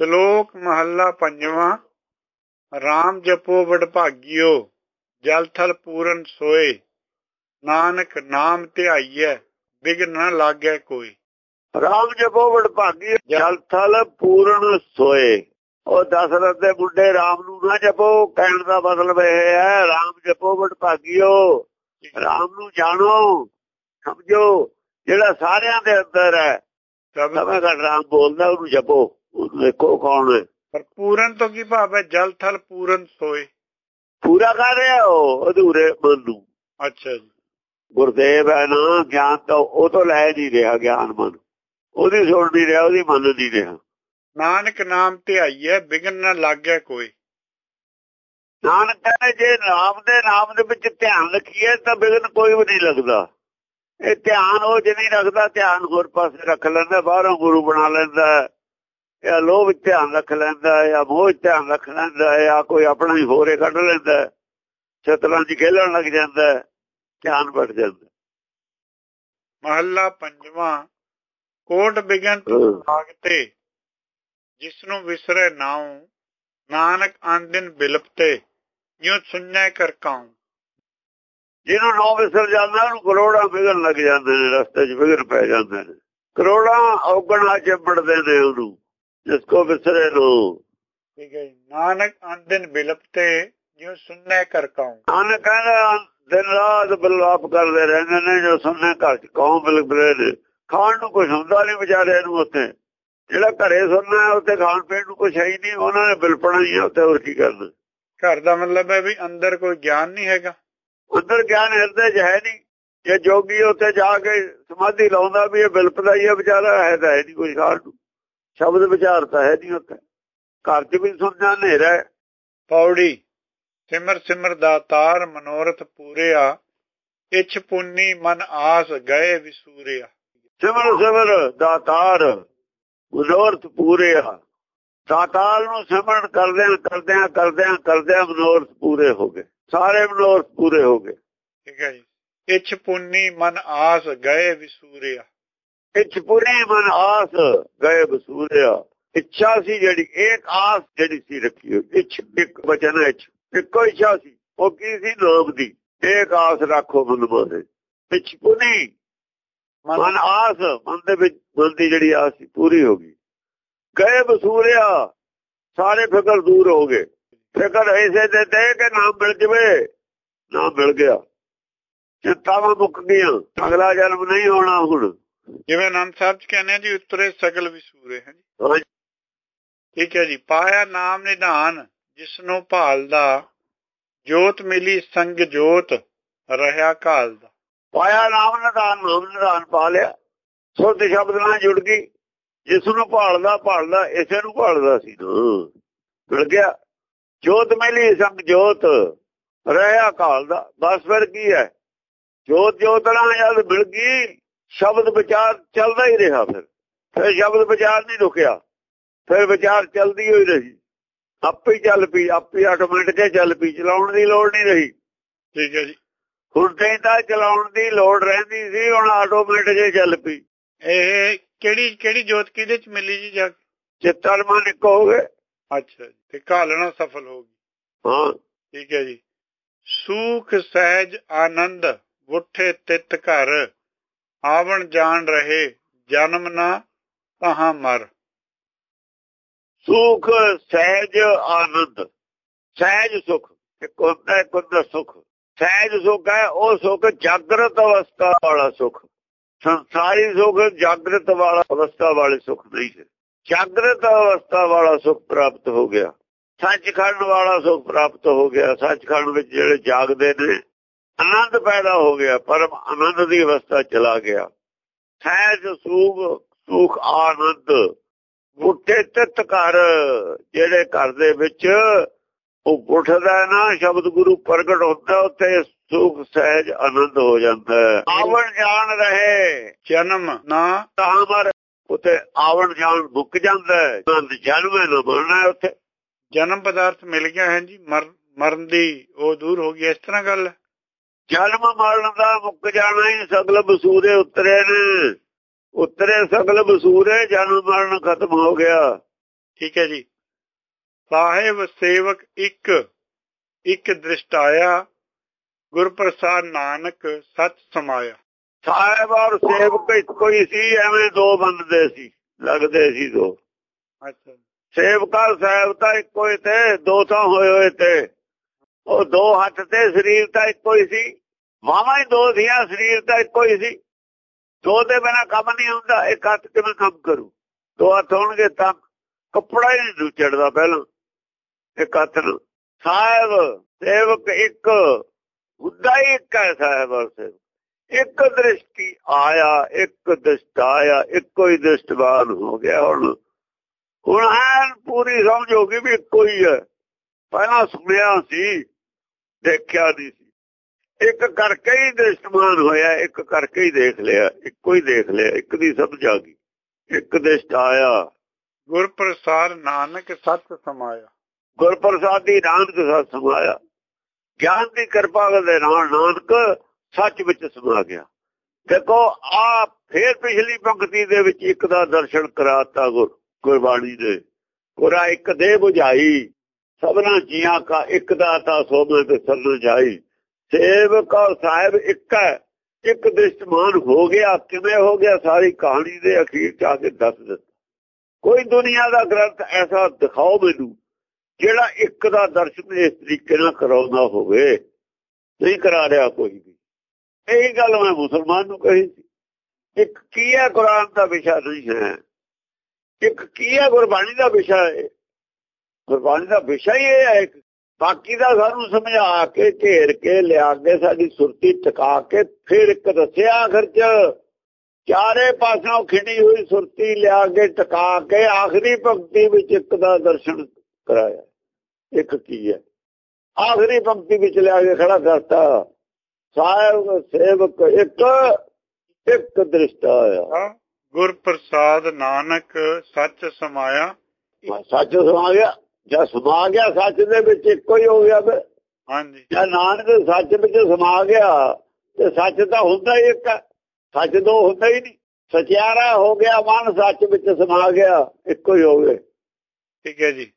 ਸ਼ਲੋਕ ਮਹੱਲਾ ਪੰਜਵਾਂ RAM ਜਪੋ ਵਡਭਾਗਿਓ ਜਲ ਥਲ ਪੂਰਨ ਸੋਏ ਨਾਨਕ ਨਾਮ ਧਿਆਈਐ ਬਿਗਨ ਨ ਲਾਗੈ ਕੋਈ। ਰਾਮ ਜਪੋ ਵਡਭਾਗੀ ਜਲ ਥਲ ਪੂਰਨ ਸੋਏ। ਉਹ ਦਸ਼ਰਥ ਦੇ ਮੁੰਡੇ ਰਾਮ ਨੂੰ ਨਾ ਜਪੋ ਕਹਿਣ ਦਾ ਮਤਲਬ ਇਹ ਹੈ ਰਾਮ ਜਪੋ ਵਡਭਾਗਿਓ। ਰਾਮ ਨੂੰ ਜਾਣੋ ਸਮਝੋ ਜਿਹੜਾ ਸਾਰਿਆਂ ਦੇ ਅੰਦਰ ਹੈ ਸਭਾ ਦਾ ਰਾਮ ਬੋਲਦਾ ਉਹਨੂੰ ਜਪੋ। ਦੇਖੋ ਕੌਣ ਹੈ? ਪਰ ਪੂਰਨ ਤੋਂ ਕੀ ਭਾਵ ਹੈ? ਜਲ ਥਲ ਪੂਰਨ ਸੋਏ। ਪੂਰਾ ਕਰ ਰਿਹਾ ਉਹ? ਅਧੂਰੇ ਮਨ ਨੂੰ ਅੱਛਾ ਜੀ। ਗੁਰਦੇਵ ਹੈ ਨਾ ਗਿਆਨ ਤਾਂ ਉਹ ਤੋਂ ਲੈ ਨਹੀਂ ਰਿਹਾ ਗਿਆਨ ਮਨ। ਉਹਦੀ ਸੁਣ ਨਹੀਂ ਰਿਹਾ ਉਹਦੀ ਮੰਨ ਨਹੀਂ ਰਿਹਾ। ਨਾਨਕ ਨਾਮ ਧਿਆਈਐ ਬਿਗਨ ਨ ਲਾਗੈ ਕੋਈ। ਨਾਨਕ ਕਹਿੰਦੇ ਜੇ ਨਾਮ ਦੇ ਨਾਮ ਦੇ ਵਿੱਚ ਧਿਆਨ ਰੱਖੀਏ ਤਾਂ ਬਿਗਨ ਕੋਈ ਵੀ ਨਹੀਂ ਲੱਗਦਾ। ਇਹ ਧਿਆਨ ਉਹ ਜੇ ਨਹੀਂ ਰੱਖਦਾ ਧਿਆਨ ਹੋਰ ਪਾਸੇ ਰੱਖ ਲੈਂਦਾ ਬਾਹਰੋਂ ਗੁਰੂ ਬਣਾ ਲੈਂਦਾ। ਜਾਂ ਲੋਭ ਧਿਆਨ ਰੱਖ ਲੈਂਦਾ ਜਾਂ ਮੋਹ ਧਿਆਨ ਰੱਖ ਲੈਂਦਾ ਜਾਂ ਕੋਈ ਆਪਣਾ ਹੀ ਹੋਰੇ ਕੱਢ ਲੈਂਦਾ ਸ਼ਤਰੰਜ ਖੇਲਣ ਲੱਗ ਜਾਂਦਾ ਧਿਆਨ ਵੱਟ ਜਾਂਦਾ ਮਹੱਲਾ ਪੰਜਵਾਂ ਕੋਟ ਬਿਗਨ ਹਾਂ। ਲਾਗਤੇ ਜਿਸ ਨੂੰ ਵਿਸਰੇ ਨਾਉ ਨਾਨਕ ਆਂਦਿਨ ਬਿਲਪਤੇ ਜਿਉ ਸੁਣੈ ਕਰ ਕਾਉ। ਜਿਹਨੂੰ ਨੌ ਵਿਸਰ ਜਾਂਦਾ ਉਹਨੂੰ ਕਰੋੜਾਂ ਵਿਗਣ ਲੱਗ ਜਾਂਦੇ ਨੇ ਰਸਤੇ 'ਚ ਵਿਗਣ ਪੈ ਜਾਂਦੇ ਨੇ। ਕਰੋੜਾਂ ਔਗਣਾ ਚਿੰਬੜਦੇ ਨੇ ਉਹਨੂੰ। ਜਿਸ ਕੋ ਵਿਸਰੇ ਨੂੰ ਠੀਕ ਹੈ। ਨਾਨਕ ਆਂਦਿਨ ਬਿਲਪਤੇ ਜਿਉ ਸੁਣੈ ਕਰ ਕਾਉ ਕਹਿੰਦਾ ਦਿਨ ਰਾਤ ਬਲਾਪ ਕਰਦੇ ਰਹਿੰਦੇ ਨੇ ਜੋ ਸੁਣਨੇ ਘਰ 'ਚ ਕੌਮ ਬਿਲਕੁਲ ਨੇ ਖਾਣ ਨੂੰ ਕੁਝ ਹੁੰਦਾ ਨਹੀਂ ਵਿਚਾਰਿਆਂ ਨੂੰ ਉੱਥੇ ਜਿਹੜਾ ਘਰੇ ਸੁਣਨਾ ਹੈ ਉੱਥੇ ਖਾਣ ਪੀਣ ਨੂੰ ਕੁਝ ਹੈ ਹੀ ਨਹੀਂ ਉਹਨਾਂ ਨੇ ਬਿਲਪਣਾ ਹੀ ਉੱਥੇ ਹੋਰ ਕੀ ਕਰਨਾ ਘਰ ਦਾ ਮਤਲਬ ਹੈ ਵੀ ਅੰਦਰ ਕੋਈ ਗਿਆਨ ਨਹੀਂ ਹੈਗਾ ਅੰਦਰ ਗਿਆਨ ਹਿਰਦੇ 'ਚ ਹੈ ਨਹੀਂ ਜੇ ਜੋਗੀ ਉੱਥੇ ਜਾ ਕੇ ਸਮਾਧੀ ਲਾਉਂਦਾ ਵੀ ਇਹ ਬਿਲਪਦਾ ਹੀ ਆ ਵਿਚਾਰਾ ਹੈ ਤਾਂ ਹੈ ਨਹੀਂ ਕੋਈ ਖਾਣ ਨੂੰ ਸ਼ਬਦ ਵਿਚਾਰਤਾ ਹੈ ਨਹੀਂ ਉੱਥੇ। ਘਰ 'ਚ ਵੀ ਸੁਣਨਾ ਹਨੇਰਾ ਪੌੜੀ ਸਿਮਰ ਸਿਮਰ ਦਾਤਾਰ ਮਨੋਰਥ ਪੂਰਿਆ ਇਛ ਪੁੰਨੀ ਮਨ ਆਸ ਗਏ ਵਿਸੂਰਿਆ। ਸਿਮਰ ਸਿਮਰ ਦਾਤਾਰ ਮਨੋਰਥ ਪੂਰੇ ਆ ਦਾਤਾਰ ਨੂੰ ਸਿਮਰਨ ਕਰਦਿਆਂ ਕਰਦਿਆਂ ਕਰਦਿਆਂ ਕਰਦਿਆਂ ਮਨੋਰਥ ਪੂਰੇ ਹੋ ਗਏ। ਸਾਰੇ ਮਨੋਰਥ ਪੂਰੇ ਹੋ ਗਏ। ਠੀਕ ਹੈ ਜੀ। ਇਛ ਪੁੰਨੀ ਮਨ ਆਸ ਗਏ ਵਿਸੂਰਿਆ। ਇੱਛ ਪੂਰੀ ਮਨ ਆਸ ਗਏ ਬਸੂਰਿਆ ਇੱਛਾ ਸੀ ਜਿਹੜੀ ਇੱਕ ਆਸ ਜਿਹੜੀ ਸੀ ਰੱਖੀ ਹੋਈ। ਇੱਛ ਇੱਕ ਵਚਨ ਇੱਛ ਇੱਕੋ ਇੱਛਾ ਸੀ। ਉਹ ਕੀ ਸੀ? ਨਾਮ ਦੀ। ਇੱਕ ਆਸ ਰੱਖੋ ਮਨ ਮਾਰੇ। ਇੱਛ ਪੂਰੀ। ਮਨ ਆਸ ਮਨ ਦੇ ਵਿੱਚ ਮਨ ਦੀ ਜਿਹੜੀ ਆਸ ਸੀ ਪੂਰੀ ਹੋ ਗਈ। ਗਏ ਬਸੂਰਿਆ ਸਾਰੇ ਫਿਕਰ ਦੂਰ ਹੋ ਗਏ। ਫਿਕਰ ਐਸੇ ਦੇ ਤੇ ਕਿ ਨਾਮ ਮਿਲ ਜਵੇ। ਨਾਮ ਮਿਲ ਗਿਆ। ਚਿੰਤਾਵਾਂ ਮੁੱਕ ਗਈਆਂ। ਅਗਲਾ ਜਨਮ ਨਹੀਂ ਹੋਣਾ ਹੁਣ। ਜਿਵੇਂ ਆਨੰਦ ਸਾਹਿਬ ਚ ਕਹਿੰਦੇ ਜੀ ਉਤਰੇ ਸਗਲ ਵਿਸੂਰੇ ਹੈ ਜੀ। ਠੀਕ ਹੈ ਜੀ। ਪਾਇਆ ਨਾਮ ਨਿਧਾਨ ਜਿਸ ਨੂੰ ਭਾਲਦਾ ਜੋਤ ਮਿਲੀ ਸੰਗ ਜੋਤ ਰਹਾ ਕਾਲਦਾ ਪਾਇਆ ਨਾਮ ਨਿਧਾਨ ਨਾਮ ਨਿਧਾਨ ਪਾ ਲਿਆ ਸੁਰਤ ਸ਼ਬਦ ਨਾਲ ਜੁੜ ਗਈ। ਜਿਸ ਨੂੰ ਭਾਲਦਾ ਭਾਲਦਾ ਇਸੇ ਨੂੰ ਭਾਲਦਾ ਸੀ। ਮਿਲ ਗਿਆ ਜੋਤ ਮਿਲੀ ਸੰਗ ਜੋਤ ਰਹਿਆ ਕਾਲ ਦਾ ਬਸ ਫਿਰ ਕੀ ਹੈ? ਜੋਤ ਜੋਤ ਨਾਲ ਜਦ ਮਿਲ ਗਈ ਸ਼ਬਦ ਵਿਚਾਰ ਚੱਲਦਾ ਹੀ ਰਿਹਾ ਫਿਰ। ਫਿਰ ਸ਼ਬਦ ਵਿਚਾਰ ਨਹੀਂ ਰੁਕਿਆ। ਫਿਰ ਵਿਚਾਰ ਚੱਲਦੀ ਹੋਈ ਰਹੀ। ਆਪੇ ਚੱਲ ਪਈ ਆਪੇ ਆਟੋਮੈਟਿਕ ਚੱਲ ਪਈ ਚਲਾਉਣ ਦੀ ਲੋੜ ਨਹੀਂ ਰਹੀ। ਠੀਕ ਹੈ ਜੀ। ਹੁਣ ਤੇ ਤਾਂ ਚਲਾਉਣ ਦੀ ਲੋੜ ਰਹਿੰਦੀ ਸੀ ਹੁਣ ਆਟੋਮੈਟਿਕ ਚੱਲ ਪਈ। ਇਹ ਕਿਹੜੀ ਕਿਹੜੀ ਜੋਤ ਕਿਹਦੇ ਚ ਮਿਲੀ ਜੀ ਜਾ? ਚਿੱਤਰ ਮਨ ਗਏ। ਅੱਛਾ ਤੇ ਘਾਲਣਾ ਸਫਲ ਹੋ ਗਈ। ਹਾਂ। ਠੀਕ ਹੈ ਜੀ। ਸੂਖ ਸਹਿਜ ਆਨੰਦ ਉੱਠੇ ਤਿਤ ਘਰ। ਆਵਣ ਜਾਣ ਰਹੇ, ਜਨਮ ਨਾ ਤਹਾਂ ਮਰ। ਸੁਖ, ਸਹਿਜ, ਆਨੰਦ। ਸਹਿਜ ਸੁਖ, ਇੱਕ ਹੁੰਦਾ ਇੱਕ ਹੁੰਦਾ ਸੁਖ। ਸਹਿਜ ਸੁਖ ਹੈ, ਉਹ ਸੁਖ ਜਾਗਰਤ ਅਵਸਥਾ ਵਾਲਾ ਸੁਖ। ਸੰਸਾਰੀ ਸੁਖ ਜਾਗਰਤ ਵਾਲਾ ਅਵਸਥਾ ਵਾਲੇ ਸੁਖ ਨਹੀਂ ਹੈ। ਜਾਗਰਤ ਅਵਸਥਾ ਵਾਲਾ ਸੁਖ ਪ੍ਰਾਪਤ ਹੋ ਗਿਆ। ਸੱਚਖੰਡ ਵਾਲਾ ਸੁਖ ਪ੍ਰਾਪਤ ਹੋ ਗਿਆ। ਸੱਚਖੰਡ ਵਿੱਚ ਜਿਹੜੇ ਜਾਗਦੇ ਨੇ ਆਨੰਦ ਪੈਦਾ ਹੋ ਗਿਆ ਪਰਮ ਆਨੰਦ ਦੀ ਅਵਸਥਾ ਚਲਾ ਗਿਆ। ਸਹਿਜ ਸੁਖ ਸੁਖ ਆਨੰਦ ਬੁੱਠੇ ਤਿੱਤ ਘਰ ਜਿਹੜੇ ਘਰ ਦੇ ਵਿੱਚ ਉਹ ਉੱਠਦਾ ਨਾ ਸ਼ਬਦ ਗੁਰੂ ਪ੍ਰਗਟ ਹੁੰਦਾ ਉੱਥੇ ਸੁਖ ਸਹਿਜ ਆਨੰਦ ਹੋ ਜਾਂਦਾ ਆਵਣ ਜਾਣ ਰਹੇ ਜਨਮ ਨਾ ਤਾਂ ਮਰ। ਉੱਥੇ ਆਵਣ ਜਾਣ ਮੁੱਕ ਜਾਂਦਾ ਆਨੰਦ ਜਨਮ ਨਾ ਬਣਨਾ ਉੱਥੇ। ਜਨਮ ਪਦਾਰਥ ਮਿਲ ਗਿਆ ਹੈ ਜੀ ਮਰ ਮਰਨ ਦੀ ਉਹ ਦੂਰ ਹੋ ਗਈ ਇਸ ਤਰ੍ਹਾਂ ਗੱਲ ਹੈ। ਜਨਮ ਮਰਨ ਦਾ ਮੁੱਕ ਜਾਣਾ ਹੀ ਸਗਲ ਬਸੂਰੇ ਉਤਰੇ ਨੇ। ਉਤਰੇ ਸਗਲ ਬਸੂਰੇ ਜਨਮ ਮਰਨ ਖਤਮ ਹੋ ਗਿਆ। ਠੀਕ ਹੈ ਜੀ। ਸਾਹਿਬ ਸੇਵਕ ਇੱਕ ਇੱਕ ਦ੍ਰਿਸ਼ਟਾਇਆ ਗੁਰਪ੍ਰਸਾਦ ਨਾਨਕ ਸੱਚ ਸਮਾਇਆ। ਸਾਹਿਬ ਔਰ ਸੇਵਕ ਇੱਕੋ ਹੀ ਸੀ ਐਵੇਂ ਦੋ ਬੰਦੇ ਸੀ ਲੱਗਦੇ ਸੀ ਦੋ। ਅੱਛਾ। ਸੇਵਕਾ ਸਾਹਿਬ ਤਾਂ ਇੱਕੋ ਹੀ ਤੇ ਦੋ ਤਾਂ ਹੋਏ ਹੋਏ ਤੇ। ਉਹ ਦੋ ਹੱਥ ਤੇ ਸਰੀਰ ਤਾਂ ਇੱਕੋ ਹੀ ਸੀ ਮਾਵਾਂ ਹੀ ਦੋ ਦੀਆਂ ਸਰੀਰ ਤਾਂ ਇੱਕੋ ਹੀ ਸੀ। ਦੋ ਦੇ ਬਿਨਾ ਕੰਮ ਨਹੀਂ ਹੁੰਦਾ, ਇੱਕ ਹੱਥ ਕਿਵੇਂ ਕੰਮ ਕਰੂ? ਦੋ ਹੱਥ ਹੋਣਗੇ ਤਾਂ ਕੱਪੜਾ ਹੀ ਨਹੀਂ ਚੜਦਾ ਪਹਿਲਾਂ। ਇੱਕ ਹੱਥ ਨੂੰ ਸਾਹਿਬ, ਸੇਵਕ ਇੱਕ, ਹੁੰਦਾ ਹੀ ਇੱਕ ਹੈ ਸਾਹਿਬ ਔਰ ਸੇਵਕ। ਇੱਕ ਦ੍ਰਿਸ਼ਟੀ ਆਇਆ, ਇੱਕ ਦ੍ਰਿਸ਼ਟ ਆਇਆ, ਇੱਕੋ ਹੀ ਦ੍ਰਿਸ਼ਟਵਾਨ ਹੋ ਗਿਆ ਹੁਣ। ਹੁਣ ਐਨ ਪੂਰੀ ਸਮਝ ਹੋ ਗਈ ਵੀ ਇੱਕੋ ਹੀ ਹੈ। ਪਹਿਲਾਂ ਸੁਣਿਆ ਸੀ ਦੇਖਿਆ ਨਹੀਂ ਸੀ। ਇੱਕ ਕਰਕੇ ਹੀ ਦ੍ਰਿਸ਼ਟਮਾਨ ਹੋਇਆ ਇੱਕ ਕਰਕੇ ਹੀ ਦੇਖ ਲਿਆ ਇੱਕੋ ਹੀ ਦੇਖ ਲਿਆ ਇੱਕ ਦੀ ਸਮਝ ਆ ਗਈ। ਇੱਕ ਦ੍ਰਿਸ਼ਟ ਆਇਆ। ਗੁਰਪ੍ਰਸਾਦ ਨਾਨਕ ਸੱਚ ਸਮਾਇਆ। ਗੁਰਪ੍ਰਸਾਦ ਦੀ ਨਾਨਕ ਸੱਚ ਸਮਾਇਆ। ਗਿਆਨ ਦੀ ਕਿਰਪਾ ਦੇ ਨਾਲ ਨਾਨਕ ਸੱਚ ਵਿੱਚ ਸਮਾ ਗਿਆ। ਦੇਖੋ ਆ ਫੇਰ ਪਿਛਲੀ ਪੰਕਤੀ ਦੇ ਵਿੱਚ ਇੱਕ ਦਾ ਦਰਸ਼ਨ ਕਰਾਤਾ ਗੁਰ ਗੁਰਬਾਣੀ ਦੇ। ਗੁਰਾ ਇੱਕ ਦੇ 부ਝਾਈ ਸਭਨਾ ਜੀਆਂ ਕਾ ਇੱਕ ਦਾ ਤਾ ਸੋਮੇ ਤੇ ਸਰਨ ਜਾਈ। ਸੇਵਕ ਔਰ ਸਾਹਿਬ ਇੱਕ ਹੈ, ਇੱਕ ਦ੍ਰਿਸ਼ਟਮਾਨ ਹੋ ਗਿਆ, ਕਿਵੇਂ ਹੋ ਗਿਆ ਸਾਰੀ ਕਹਾਣੀ ਦੇ ਅਖੀਰ ਚ ਆ ਕੇ ਦੱਸ ਦਿੱਤਾ। ਕੋਈ ਦੁਨੀਆ ਦਾ ਗ੍ਰੰਥ ਐਸਾ ਦਿਖਾਓ ਮੈਨੂੰ, ਜਿਹੜਾ ਇੱਕ ਦਾ ਦਰਸ਼ਨ ਇਸ ਤਰੀਕੇ ਨਾਲ ਕਰਾਉਂਦਾ ਹੋਵੇ। ਨਹੀਂ ਕਰਾ ਰਿਹਾ ਕੋਈ ਵੀ। ਇਹੀ ਗੱਲ ਮੈਂ ਮੁਸਲਮਾਨ ਨੂੰ ਕਹੀ ਸੀ। ਇੱਕ ਕੀ ਹੈ ਕੁਰਾਨ ਦਾ ਵਿਸ਼ਾ ਨਹੀਂ ਹੈ? ਇੱਕ ਕੀ ਹੈ ਗੁਰਬਾਣੀ ਦਾ ਵਿਸ਼ਾ ਹੈ? ਗੁਰਬਾਣੀ ਦਾ ਵਿਸ਼ਾ ਹੀ ਇਹ ਹੈ ਬਾਕੀ ਦਾ ਸਾਨੂੰ ਸਮਝਾ ਕੇ ਘੇਰ ਕੇ ਲਿਆ ਕੇ ਸਾਡੀ ਸੁਰਤੀ ਟਿਕਾ ਕੇ ਫਿਰ ਇੱਕ ਦੱਸਿਆ ਆਖਰ ਚ ਚਾਰੇ ਪਾਸੋਂ ਖਿੰਡੀ ਹੋਈ ਸੁਰਤੀ ਲਿਆ ਕੇ ਟਿਕਾ ਕੇ ਆਖਰੀ ਪੰਕਤੀ ਵਿੱਚ ਇੱਕ ਦਾ ਦਰਸ਼ਨ ਕਰਾਇਆ। ਇੱਕ ਕੀ ਹੈ? ਆਖਰੀ ਪੰਕਤੀ ਵਿੱਚ ਲਿਆ ਕੇ ਖੜਾ ਕਰਤਾ। ਸਾਹਿਬ ਸੇਵਕ ਇੱਕ ਇੱਕ ਦ੍ਰਿਸ਼ਟਾ ਆਇਆ ਗੁਰਪ੍ਰਸਾਦ ਨਾਨਕ ਸੱਚ ਸਮਾਇਆ। ਸੱਚ ਸਮਾ ਗਿਆ ਜਾਂ ਸਮਾ ਗਿਆ ਸੱਚ ਦੇ ਵਿੱਚ ਇੱਕੋ ਹੀ ਹੋ ਗਿਆ ਫਿਰ। ਹਾਂਜੀ। ਜਾਂ ਨਾਨਕ ਸੱਚ ਵਿੱਚ ਸਮਾ ਗਿਆ ਤੇ ਸੱਚ ਤਾਂ ਹੁੰਦਾ ਹੀ ਇੱਕ ਸੱਚ ਦੋ ਹੁੰਦਾ ਹੀ ਨਹੀਂ। ਸਚਿਆਰਾ ਹੋ ਗਿਆ ਮਨ ਸੱਚ ਵਿੱਚ ਸਮਾ ਗਿਆ ਇੱਕੋ ਹੀ ਹੋ ਗਏ। ਠੀਕ ਹੈ ਜੀ।